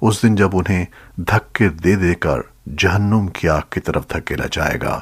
اس دن جب انہیں دھکے دے دے کر جہنم کی آگ کی طرف دھکیلا جائے گا۔